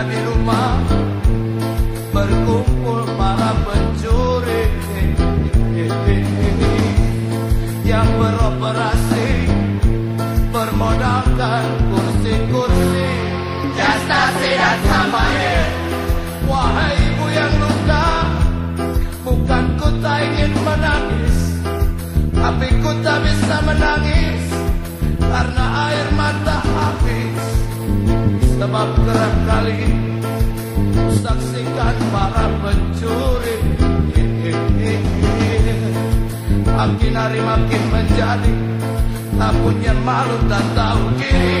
Di rumah berkumpul para pencuri. Yang beroperasi bermodalkan kursi-kursi. Justasi dan sampai Wahai ibu yang luka Bukan ku tak ingin menangis Tapi ku tak bisa menangis Karena habis Sebab kerap kali Saksikan para pencuri. Makin hari makin menjadi Tak punya malu tak tahu diri